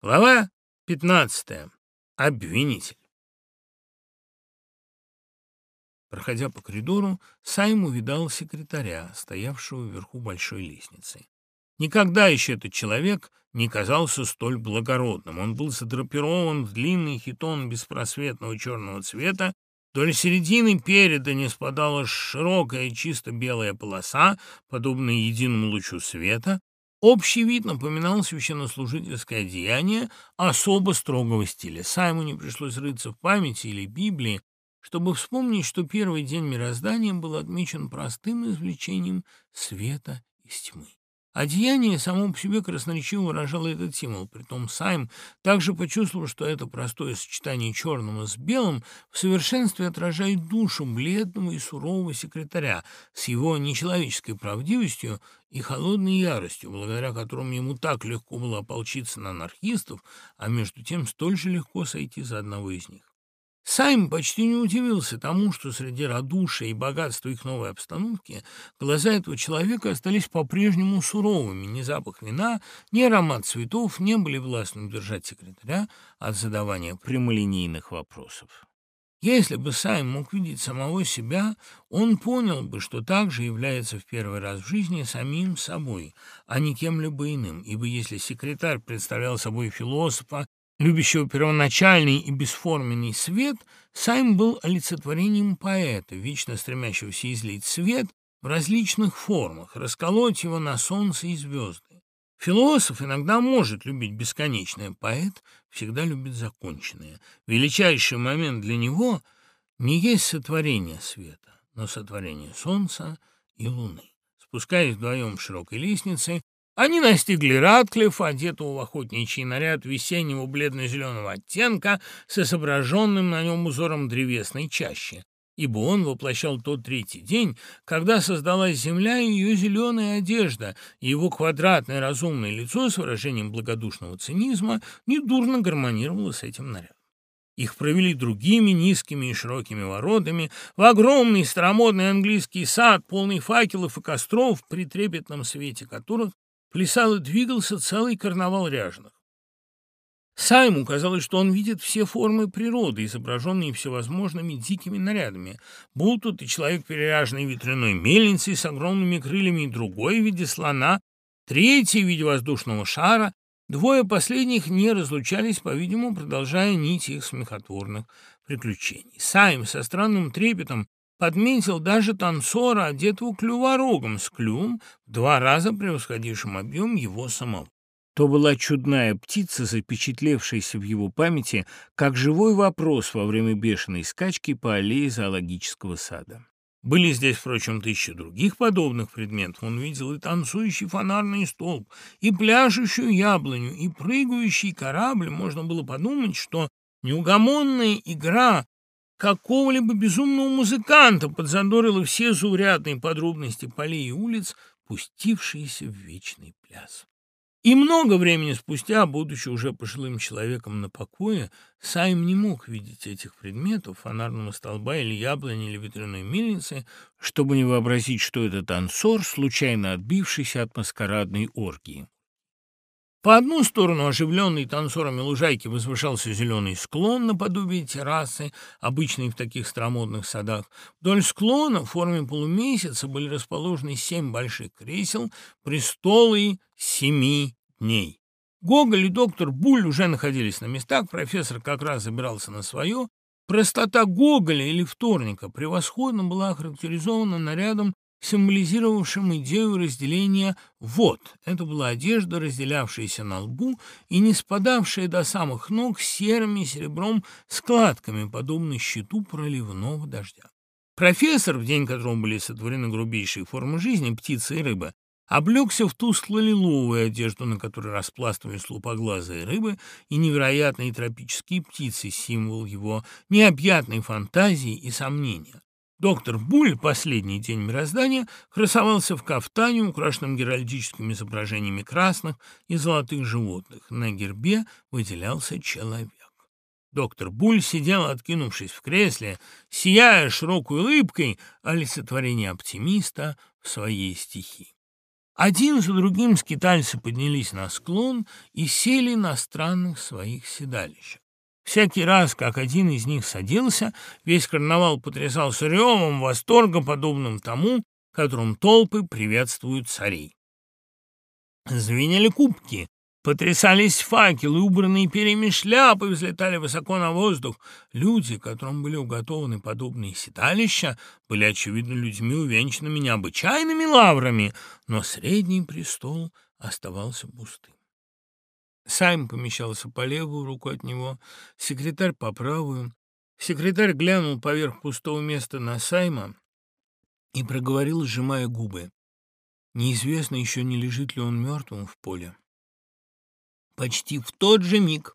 Глава 15. Обвинитель. Проходя по коридору, Сайм увидал секретаря, стоявшего вверху большой лестницы. Никогда еще этот человек не казался столь благородным. Он был задрапирован в длинный хитон беспросветного черного цвета, Вдоль середины переда не спадала широкая чисто белая полоса, подобная единому лучу света, Общий вид напоминал священнослужительское одеяние особо строгого стиля. Саймоне пришлось рыться в памяти или Библии, чтобы вспомнить, что первый день мироздания был отмечен простым извлечением света из тьмы. Одеяние само по себе красноречиво выражало этот символ. Притом Сайм также почувствовал, что это простое сочетание черного с белым в совершенстве отражает душу бледного и сурового секретаря с его нечеловеческой правдивостью и холодной яростью, благодаря которым ему так легко было ополчиться на анархистов, а между тем столь же легко сойти за одного из них. Сайм почти не удивился тому, что среди радушия и богатства их новой обстановки глаза этого человека остались по-прежнему суровыми. Ни запах вина, ни аромат цветов не были властны удержать секретаря от задавания прямолинейных вопросов. Если бы Сайм мог видеть самого себя, он понял бы, что также является в первый раз в жизни самим собой, а не кем-либо иным, ибо если секретарь представлял собой философа любящего первоначальный и бесформенный свет, Сайм был олицетворением поэта, вечно стремящегося излить свет в различных формах, расколоть его на солнце и звезды. Философ иногда может любить бесконечное, поэт всегда любит законченное. Величайший момент для него не есть сотворение света, но сотворение солнца и луны. Спускаясь вдвоем в широкой лестнице, они настигли Ратклиффа, одетого в охотничий наряд весеннего бледно-зеленого оттенка с изображенным на нем узором древесной чащи, ибо он воплощал тот третий день, когда создалась земля и ее зеленая одежда, и его квадратное разумное лицо с выражением благодушного цинизма недурно гармонировало с этим нарядом. Их провели другими низкими и широкими воротами в огромный старомодный английский сад, полный факелов и костров, при трепетном свете которых плясал и двигался целый карнавал ряженых. Сайму казалось, что он видит все формы природы, изображенные всевозможными дикими нарядами, будь тут и человек, переряженный ветряной мельницей с огромными крыльями, и другой в виде слона, третий в виде воздушного шара. Двое последних не разлучались, по-видимому, продолжая нить их смехотворных приключений. Сайм со странным трепетом подметил даже танцора, одетого клюворогом, с клювом, в два раза превосходившим объем его самого. То была чудная птица, запечатлевшаяся в его памяти, как живой вопрос во время бешеной скачки по аллее зоологического сада. Были здесь, впрочем, тысячи других подобных предметов. Он видел и танцующий фонарный столб, и пляшущую яблоню, и прыгающий корабль. Можно было подумать, что неугомонная игра какого-либо безумного музыканта подзадорила все заурядные подробности полей и улиц, пустившиеся в вечный пляс. И много времени спустя, будучи уже пожилым человеком на покое, Сайм не мог видеть этих предметов, фонарного столба или яблони или ветряной мельницы, чтобы не вообразить, что это танцор, случайно отбившийся от маскарадной оргии. По одну сторону оживленной танцорами лужайки возвышался зеленый склон наподобие террасы, обычной в таких старомодных садах. Вдоль склона в форме полумесяца были расположены семь больших кресел, престолы семи дней. Гоголь и доктор Буль уже находились на местах, профессор как раз забирался на свое. Простота Гоголя или вторника превосходно была охарактеризована нарядом символизировавшим идею разделения «вот». Это была одежда, разделявшаяся на лбу и не спадавшая до самых ног серыми серебром складками, подобно щиту проливного дождя. Профессор, в день которого были сотворены грубейшие формы жизни, птицы и рыбы, облегся в тускло-лиловую одежду, на которой распластывались лупоглазые рыбы и невероятные тропические птицы, символ его необъятной фантазии и сомнения. Доктор Буль, последний день мироздания, красовался в кафтане, украшенном геральдическими изображениями красных и золотых животных. На гербе выделялся человек. Доктор Буль сидел, откинувшись в кресле, сияя широкой улыбкой олицетворение оптимиста в своей стихии. Один за другим скитальцы поднялись на склон и сели на странных своих седалищах. Всякий раз, как один из них садился, весь карнавал потрясался ревом восторга, подобным тому, которым толпы приветствуют царей. Звенели кубки, Потрясались факелы, убранные перьями шляпы взлетали высоко на воздух. Люди, которым были уготованы подобные седалища, были, очевидно, людьми, увенчанными необычайными лаврами, но средний престол оставался пустым. Сайм помещался по левую руку от него, секретарь по правую. Секретарь глянул поверх пустого места на Сайма и проговорил, сжимая губы. Неизвестно еще, не лежит ли он мертвым в поле. Почти в тот же миг,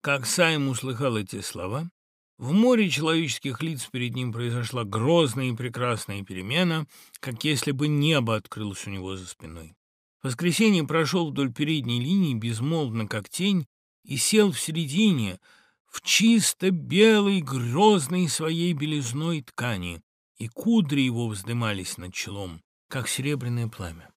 как Сайм услыхал эти слова, в море человеческих лиц перед ним произошла грозная и прекрасная перемена, как если бы небо открылось у него за спиной. Воскресенье прошел вдоль передней линии, безмолвно как тень, и сел в середине, в чисто белой, грозной своей белизной ткани, и кудри его вздымались над челом, как серебряное пламя.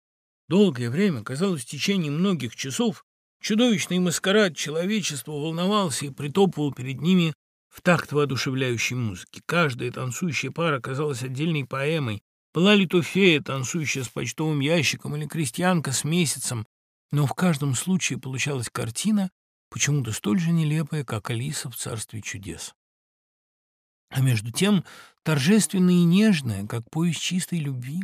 Долгое время, казалось, в течение многих часов, Чудовищный маскарад человечества волновался и притопывал перед ними в такт воодушевляющей музыки. Каждая танцующая пара казалась отдельной поэмой. Была ли то фея, танцующая с почтовым ящиком, или крестьянка с месяцем, но в каждом случае получалась картина, почему-то столь же нелепая, как Алиса в «Царстве чудес». А между тем торжественная и нежная, как поезд чистой любви.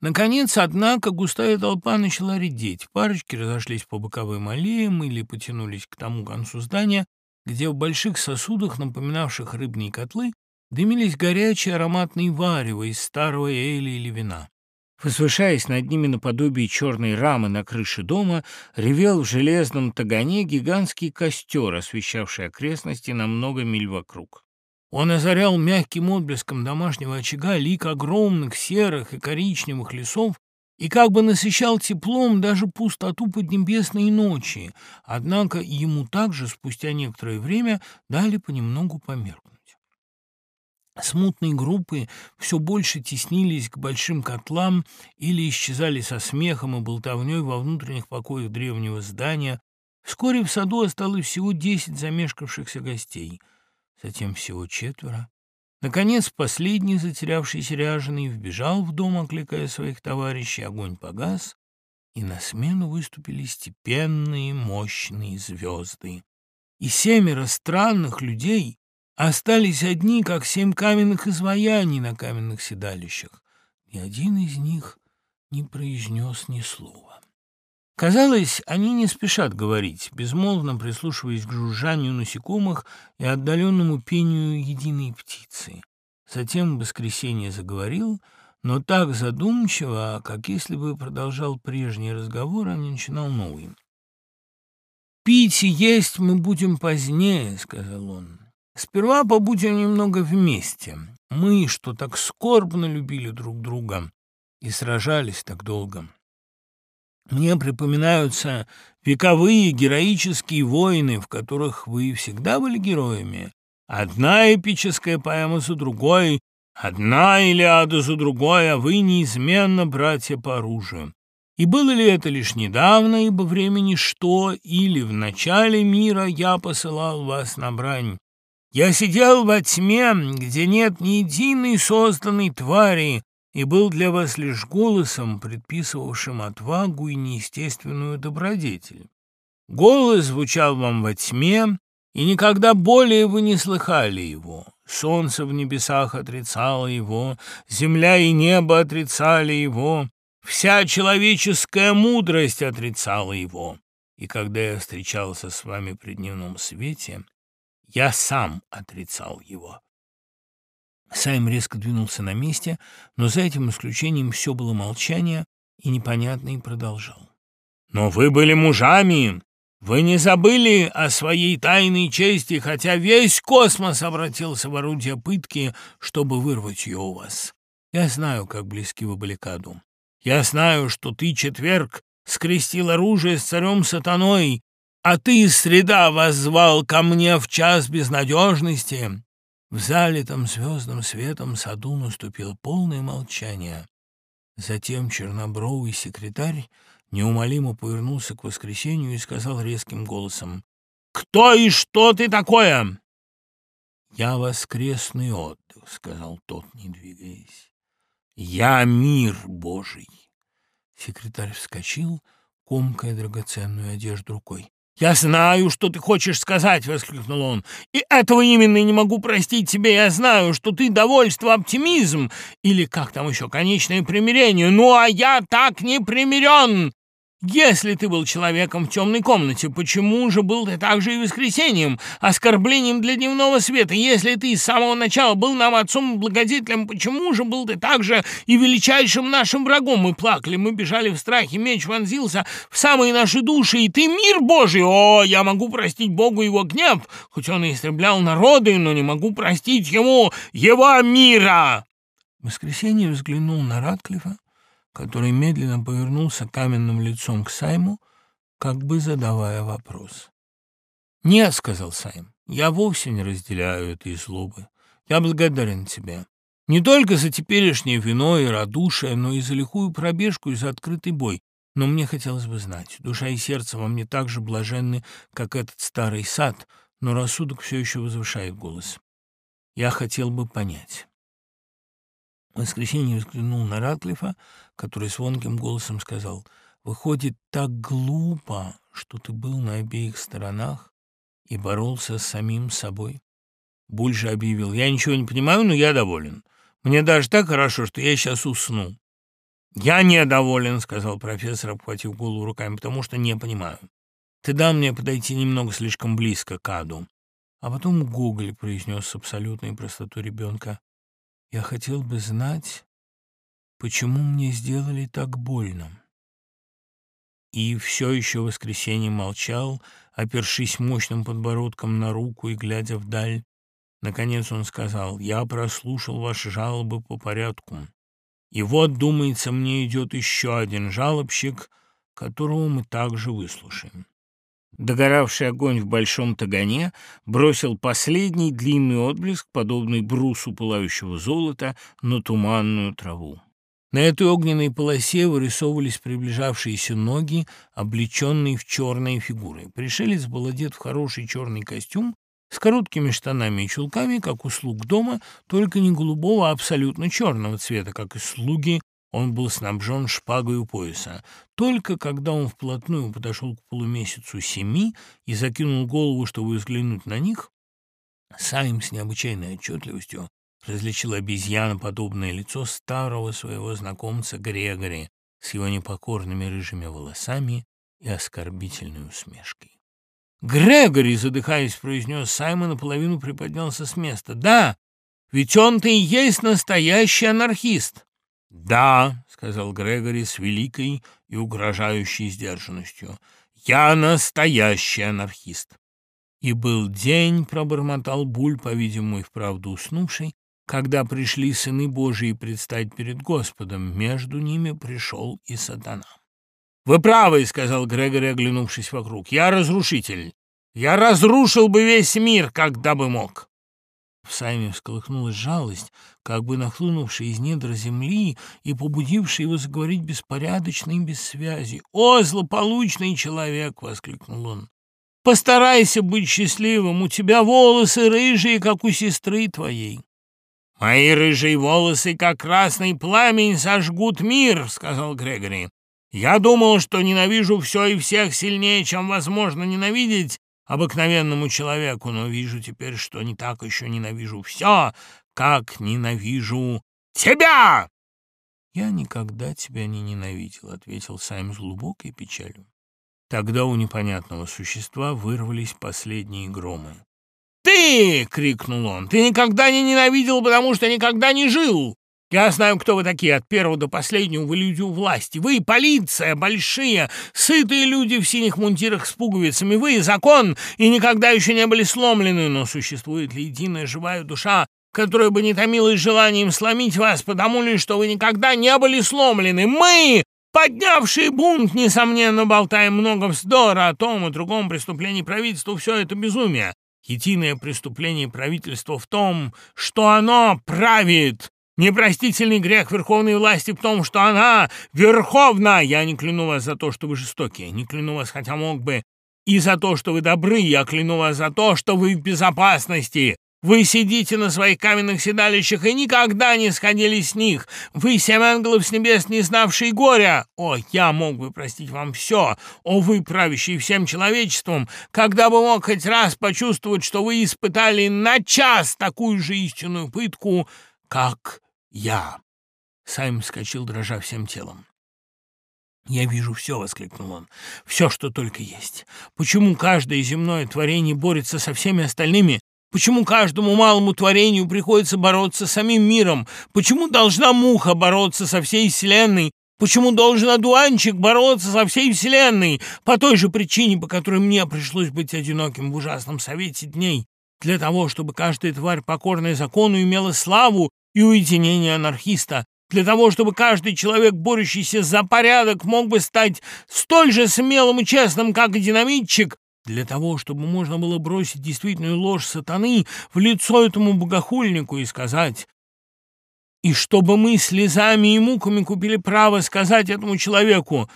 Наконец, однако, густая толпа начала редеть. Парочки разошлись по боковым аллеям или потянулись к тому концу здания, где в больших сосудах, напоминавших рыбные котлы, дымились горячие ароматные варево из старого эля или вина. Возвышаясь над ними наподобие черной рамы на крыше дома, ревел в железном тагане гигантский костер, освещавший окрестности на много миль вокруг. Он озарял мягким отблеском домашнего очага лик огромных серых и коричневых лесов и как бы насыщал теплом даже пустоту поднебесной ночи, однако ему также спустя некоторое время дали понемногу померкнуть. Смутные группы все больше теснились к большим котлам или исчезали со смехом и болтовней во внутренних покоях древнего здания. Вскоре в саду осталось всего десять замешкавшихся гостей — затем всего четверо. Наконец, последний, затерявшийся ряженый, вбежал в дом, окликая своих товарищей, огонь погас, и на смену выступили степенные мощные звезды. И семеро странных людей остались одни, как семь каменных изваяний на каменных седалищах. Ни один из них не произнес ни слова. Казалось, они не спешат говорить, безмолвно прислушиваясь к жужжанию насекомых и отдаленному пению единой птицы. Затем воскресенье заговорил, но так задумчиво, как если бы продолжал прежний разговор, а не начинал новый. «Пить и есть мы будем позднее», — сказал он. «Сперва побудем немного вместе. Мы, что так скорбно любили друг друга и сражались так долго». Мне припоминаются вековые героические войны, в которых вы всегда были героями. Одна эпическая поэма за другой, одна Илиада за другой, а вы неизменно братья по оружию. И было ли это лишь недавно, ибо времени что, или в начале мира я посылал вас на брань? Я сидел во тьме, где нет ни единой созданной твари, и был для вас лишь голосом, предписывавшим отвагу и неестественную добродетель. Голос звучал вам во тьме, и никогда более вы не слыхали его. Солнце в небесах отрицало его, земля и небо отрицали его, вся человеческая мудрость отрицала его. И когда я встречался с вами при дневном свете, я сам отрицал его. Сайм резко двинулся на месте, но за этим исключением все было молчание и непонятно и продолжал. «Но вы были мужами! Вы не забыли о своей тайной чести, хотя весь космос обратился в орудие пытки, чтобы вырвать ее у вас. Я знаю, как близки вы были к аду. Я знаю, что ты, четверг, скрестил оружие с царем сатаной, а ты, среда, воззвал ко мне в час безнадежности. В залитом звездным светом саду наступило полное молчание. Затем чернобровый секретарь неумолимо повернулся к воскресенью и сказал резким голосом «Кто и что ты такое?» «Я воскресный отдых», — сказал тот, не двигаясь. «Я мир Божий». Секретарь вскочил, комкая драгоценную одежду рукой. «Я знаю, что ты хочешь сказать!» — воскликнул он. «И этого именно не могу простить тебе. Я знаю, что ты довольство, оптимизм или как там еще, конечное примирение. Ну, а я так не примирен! Если ты был человеком в темной комнате, почему же был ты также и воскресением, оскорблением для дневного света? Если ты с самого начала был нам отцом и благодетелем, почему же был ты также и величайшим нашим врагом? Мы плакали, мы бежали в страхе, меч вонзился в самые наши души, и ты мир Божий! О, я могу простить Богу его гнев, хоть он и истреблял народы, но не могу простить ему его мира!» Воскресенье взглянул на Ратклифа, который медленно повернулся каменным лицом к Сайму, как бы задавая вопрос. «Нет», — сказал Сайм, — «я вовсе не разделяю этой злобы. Я благодарен тебе. Не только за теперешнее вино и радушие, но и за лихую пробежку и за открытый бой. Но мне хотелось бы знать, душа и сердце во мне так же блаженны, как этот старый сад, но рассудок все еще возвышает голос. Я хотел бы понять». В воскресенье взглянул на Ратклифа, который звонким голосом сказал, «Выходит, так глупо, что ты был на обеих сторонах и боролся с самим собой». Буль же объявил, «Я ничего не понимаю, но я доволен. Мне даже так хорошо, что я сейчас усну». «Я недоволен», — сказал профессор, обхватив голову руками, «потому что не понимаю. Ты дал мне подойти немного слишком близко к аду». А потом Гоголь произнес с абсолютной простотой ребенка, я хотел бы знать, почему мне сделали так больно. И все еще воскресенье молчал, опершись мощным подбородком на руку и глядя вдаль. Наконец он сказал, «Я прослушал ваши жалобы по порядку. И вот, думается, мне идет еще один жалобщик, которого мы также выслушаем». Догоравший огонь в большом тагане бросил последний длинный отблеск, подобный брусу пылающего золота, на туманную траву. На этой огненной полосе вырисовывались приближавшиеся ноги, облеченные в черные фигуры. Пришелец был одет в хороший черный костюм с короткими штанами и чулками, как у слуг дома, только не голубого, а абсолютно черного цвета, как и слуги он был снабжен шпагой у пояса. Только когда он вплотную подошел к полумесяцу семи и закинул голову, чтобы взглянуть на них, Сайм с необычайной отчетливостью различил обезьяноподобное лицо старого своего знакомца Грегори с его непокорными рыжими волосами и оскорбительной усмешкой. «Грегори!» — задыхаясь, произнес Саймон, наполовину приподнялся с места. «Да, ведь он-то и есть настоящий анархист!» «Да», — сказал Грегори с великой и угрожающей сдержанностью, — «я настоящий анархист». И был день, — пробормотал Буль, по-видимому, и вправду уснувший, когда пришли сыны Божии предстать перед Господом, между ними пришел и сатана. «Вы правы», — сказал Грегори, оглянувшись вокруг, — «я разрушитель. Я разрушил бы весь мир, когда бы мог». В Сайме всколыхнулась жалость, как бы нахлынувшая из недр земли и побудившая его заговорить беспорядочно и без связи. «О, злополучный человек!» — воскликнул он. «Постарайся быть счастливым, у тебя волосы рыжие, как у сестры твоей». «Мои рыжие волосы, как красный пламень, сожгут мир», — сказал Грегори. «Я думал, что ненавижу все и всех сильнее, чем возможно ненавидеть, обыкновенному человеку, но вижу теперь, что не так еще ненавижу все, как ненавижу тебя!» «Я никогда тебя не ненавидел», — ответил Сайм с глубокой печалью. Тогда у непонятного существа вырвались последние громы. «Ты!» — крикнул он. «Ты никогда не ненавидел, потому что никогда не жил! Я знаю, кто вы такие, от первого до последнего вы люди у власти. Вы полиция, большие, сытые люди в синих мундирах с пуговицами. Вы закон и никогда еще не были сломлены. Но существует ли единая живая душа, которая бы не томилась желанием сломить вас, потому ли, что вы никогда не были сломлены? Мы, поднявшие бунт, несомненно, болтаем много вздора о том и другом преступлении правительства. Все это безумие. Единое преступление правительства в том, что оно правит, Непростительный грех верховной власти в том, что она верховна. Я не кляну вас за то, что вы жестокие, не кляну вас, хотя мог бы, и за то, что вы добры, я кляну вас за то, что вы в безопасности. Вы сидите на своих каменных седалищах и никогда не сходили с них. Вы семь ангелов с небес, не знавшие горя. О, я мог бы простить вам все. О, вы, правящие всем человечеством, когда бы мог хоть раз почувствовать, что вы испытали на час такую же истинную пытку, как я. Сайм вскочил, дрожа всем телом. «Я вижу все», — воскликнул он, — «все, что только есть. Почему каждое земное творение борется со всеми остальными, Почему каждому малому творению приходится бороться с самим миром? Почему должна муха бороться со всей Вселенной? Почему должен одуванчик бороться со всей Вселенной? По той же причине, по которой мне пришлось быть одиноким в ужасном совете дней. Для того, чтобы каждая тварь, покорная закону, имела славу и уединение анархиста. Для того, чтобы каждый человек, борющийся за порядок, мог бы стать столь же смелым и честным, как и динамитчик, для того, чтобы можно было бросить действительную ложь сатаны в лицо этому богохульнику и сказать, и чтобы мы слезами и муками купили право сказать этому человеку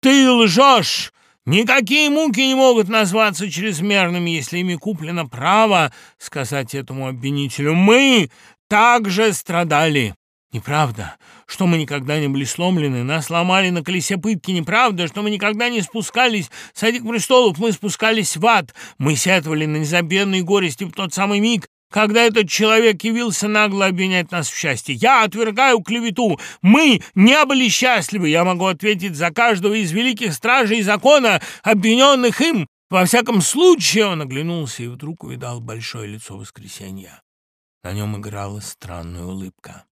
«Ты лжешь!» Никакие муки не могут назваться чрезмерными, если ими куплено право сказать этому обвинителю «Мы также страдали». Неправда, что мы никогда не были сломлены, нас ломали на колесе пытки. Неправда, что мы никогда не спускались с этих престолов, мы спускались в ад. Мы сетовали на незабвенные горести в тот самый миг, когда этот человек явился нагло обвинять нас в счастье. Я отвергаю клевету. Мы не были счастливы. Я могу ответить за каждого из великих стражей закона, обвиненных им. Во всяком случае, он оглянулся и вдруг увидал большое лицо воскресенья. На нем играла странная улыбка.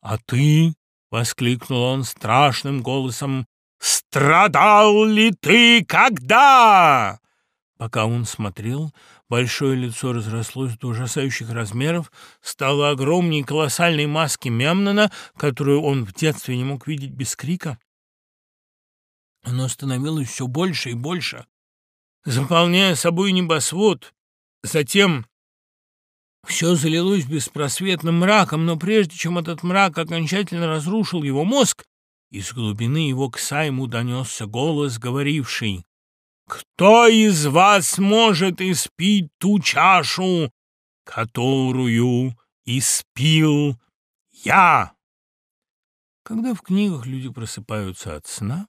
«А ты?» — воскликнул он страшным голосом. «Страдал ли ты когда?» Пока он смотрел, большое лицо разрослось до ужасающих размеров, стало огромней колоссальной маски Мемнона, которую он в детстве не мог видеть без крика. Оно становилось все больше и больше, заполняя собой небосвод. Затем все залилось беспросветным мраком, но прежде чем этот мрак окончательно разрушил его мозг, из глубины его к Сайму донесся голос, говоривший «Кто из вас может испить ту чашу, которую испил я?» Когда в книгах люди просыпаются от сна,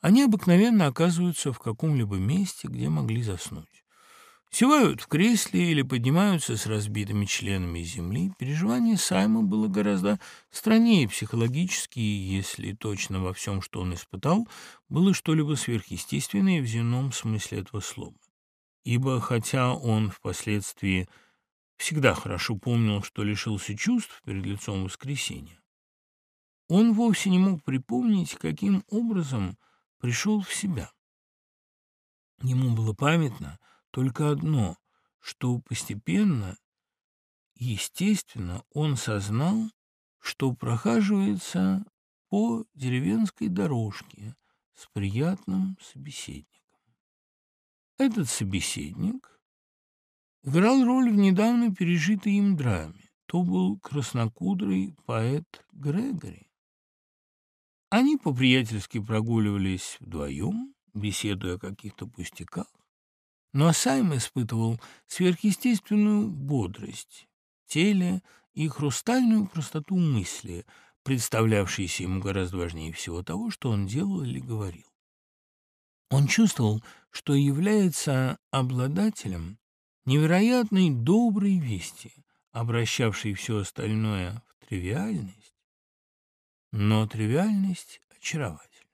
они обыкновенно оказываются в каком-либо месте, где могли заснуть. Севают в кресле или поднимаются с разбитыми членами земли. Переживание Сайма было гораздо страннее психологически, если точно во всем, что он испытал, было что-либо сверхъестественное в земном смысле этого слова. Ибо, хотя он впоследствии всегда хорошо помнил, что лишился чувств перед лицом воскресения, он вовсе не мог припомнить, каким образом пришел в себя. Ему было памятно, только одно, что постепенно, естественно, он сознал, что прохаживается по деревенской дорожке с приятным собеседником. Этот собеседник играл роль в недавно пережитой им драме. То был краснокудрый поэт Грегори. Они по-приятельски прогуливались вдвоем, беседуя о каких-то пустяках, но Сайм испытывал сверхъестественную бодрость в теле и хрустальную простоту мысли, представлявшейся ему гораздо важнее всего того, что он делал или говорил. Он чувствовал, что является обладателем невероятной доброй вести, обращавшей все остальное в тривиальность, но тривиальность очаровательна.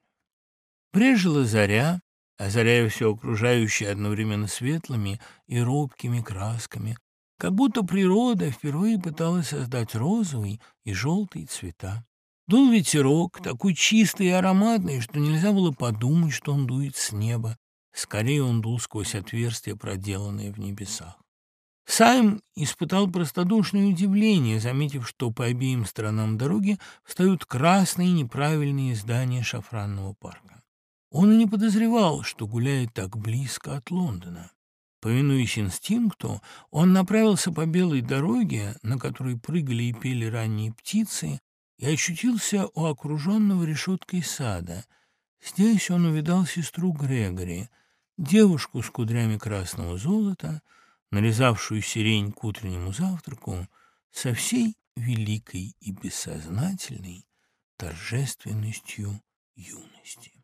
Брежила заря, озаряя все окружающее одновременно светлыми и робкими красками, как будто природа впервые пыталась создать розовый и желтый цвета. Дул ветерок, такой чистый и ароматный, что нельзя было подумать, что он дует с неба. Скорее он дул сквозь отверстия, проделанные в небесах. Сайм испытал простодушное удивление, заметив, что по обеим сторонам дороги встают красные неправильные здания шафранного парка. Он и не подозревал, что гуляет так близко от Лондона. Повинуясь инстинкту, он направился по белой дороге, на которой прыгали и пели ранние птицы, и очутился у окруженного решеткой сада. Здесь он увидал сестру Грегори, девушку с кудрями красного золота, нарезавшую сирень к утреннему завтраку, со всей великой и бессознательной торжественностью юности.